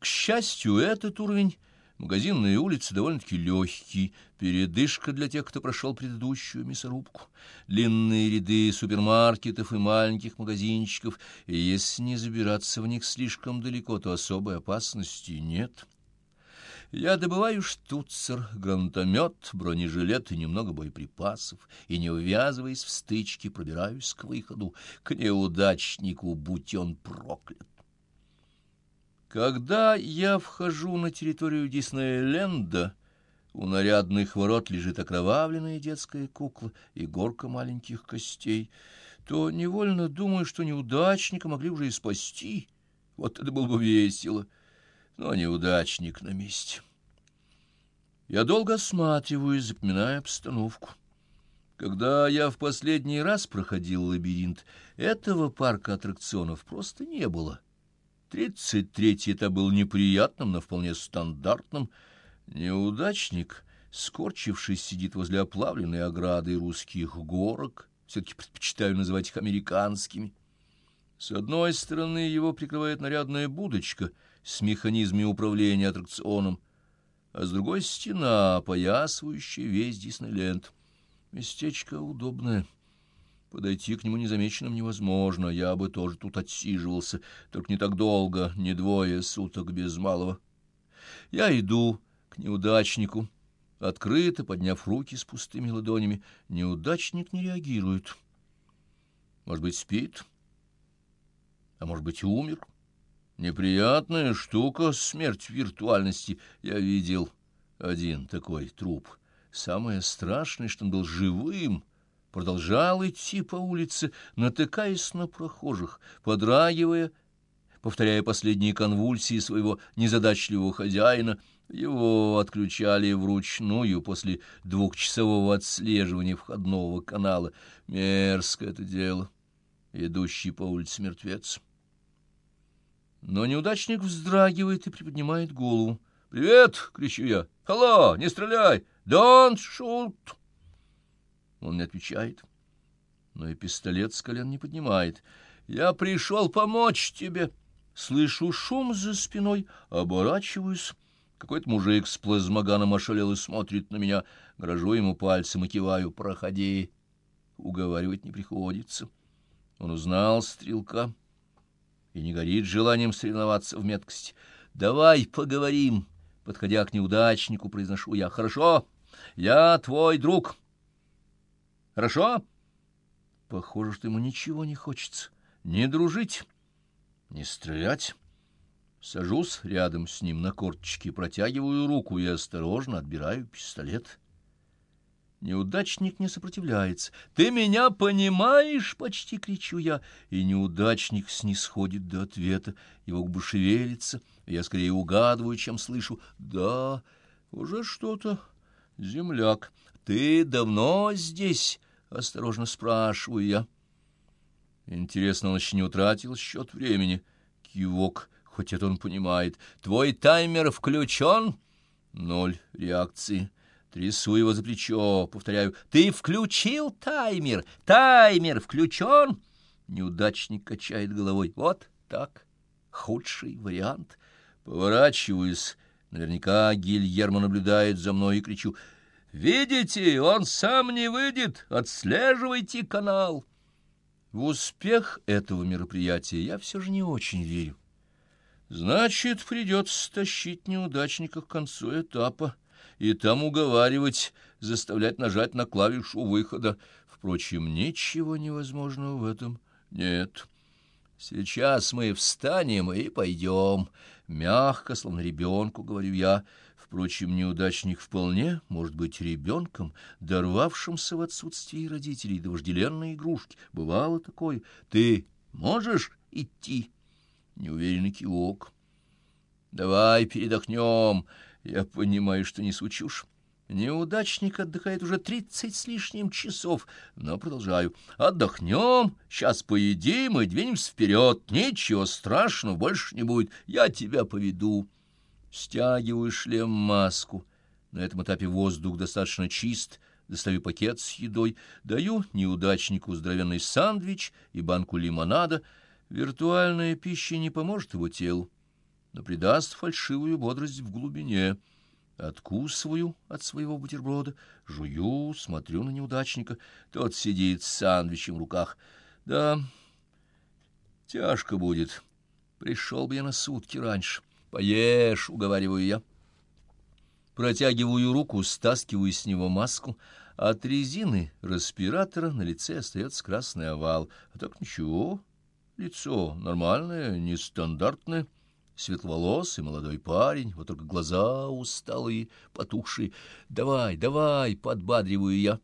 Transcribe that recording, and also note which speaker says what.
Speaker 1: К счастью, этот уровень магазинные улицы довольно-таки легкий, передышка для тех, кто прошел предыдущую мясорубку, длинные ряды супермаркетов и маленьких магазинчиков, и если не забираться в них слишком далеко, то особой опасности нет. Я добываю штуцер, гранатомет, бронежилет и немного боеприпасов, и, не увязываясь в стычки, пробираюсь к выходу, к неудачнику, будь он проклят. Когда я вхожу на территорию Диснейленда, у нарядных ворот лежит окровавленная детская кукла и горка маленьких костей, то невольно думаю, что неудачника могли уже и спасти. Вот это было бы весело. Но неудачник на месте. Я долго осматриваюсь, запоминая обстановку. Когда я в последний раз проходил лабиринт, этого парка аттракционов просто не было. Тридцать третий это был неприятным, но вполне стандартным. Неудачник, скорчившись, сидит возле оплавленной ограды русских горок. Все-таки предпочитаю называть их американскими. С одной стороны его прикрывает нарядная будочка с механизмами управления аттракционом, а с другой — стена, опоясывающая весь Диснейленд. Местечко удобное. Подойти к нему незамеченным невозможно, я бы тоже тут отсиживался, только не так долго, не двое суток без малого. Я иду к неудачнику, открыто подняв руки с пустыми ладонями. Неудачник не реагирует. Может быть, спит, а может быть, умер. Неприятная штука — смерть виртуальности. Я видел один такой труп. Самое страшное, что он был живым — продолжал идти по улице, натыкаясь на прохожих, подрагивая, повторяя последние конвульсии своего незадачливого хозяина. Его отключали вручную после двухчасового отслеживания входного канала. Мерзкое это дело, идущий по улице мертвец. Но неудачник вздрагивает и приподнимает голову. «Привет!» — кричу я. «Алло, не стреляй! Don't shoot!» Он не отвечает, но и пистолет с колен не поднимает. «Я пришел помочь тебе!» Слышу шум за спиной, оборачиваюсь. Какой-то мужик с плазмоганом ошалел и смотрит на меня. Грожу ему пальцем и киваю. «Проходи!» Уговаривать не приходится. Он узнал стрелка и не горит желанием соревноваться в меткости. «Давай поговорим!» Подходя к неудачнику, произношу я. «Хорошо, я твой друг!» Хорошо? Похоже, что ему ничего не хочется. Не дружить, не стрелять. Сажусь рядом с ним на корточке, протягиваю руку и осторожно отбираю пистолет. Неудачник не сопротивляется. «Ты меня понимаешь?» — почти кричу я. И неудачник снисходит до ответа. Его губы шевелятся. Я скорее угадываю, чем слышу. «Да, уже что-то. Земляк». «Ты давно здесь?» — осторожно спрашиваю я. Интересно, он еще не утратил счет времени. Кивок, хоть это он понимает. «Твой таймер включен?» Ноль реакции. Трясу его за плечо, повторяю. «Ты включил таймер? Таймер включен?» Неудачник качает головой. «Вот так. Худший вариант». Поворачиваюсь. Наверняка Гильермо наблюдает за мной и кричу. Видите, он сам не выйдет. Отслеживайте канал. В успех этого мероприятия я все же не очень верю. Значит, придется тащить неудачника к концу этапа и там уговаривать, заставлять нажать на клавишу выхода. Впрочем, ничего невозможного в этом нет. Сейчас мы встанем и пойдем. Мягко, словно ребенку, говорю я, — Впрочем, неудачник вполне может быть ребенком, дорвавшимся в отсутствии родителей до вожделенной игрушки. Бывало такое. Ты можешь идти? Неуверенный кивок. Давай передохнем. Я понимаю, что не чушь. Неудачник отдыхает уже тридцать с лишним часов, но продолжаю. Отдохнем, сейчас поедим и двинемся вперед. Ничего страшного больше не будет. Я тебя поведу. Стягиваю шлем-маску. На этом этапе воздух достаточно чист. Достаю пакет с едой, даю неудачнику здоровенный сандвич и банку лимонада. Виртуальная пища не поможет его телу. но придаст фальшивую бодрость в глубине. Откусываю от своего бутерброда, жую, смотрю на неудачника. Тот сидит с сандвичем в руках. Да, тяжко будет. Пришел бы я на сутки раньше. Поешь, уговариваю я. Протягиваю руку, стаскиваю с него маску. От резины респиратора на лице остается красный овал. А так ничего, лицо нормальное, нестандартное. Светловолосый молодой парень, вот только глаза усталые, потухшие. «Давай, давай!» — подбадриваю я.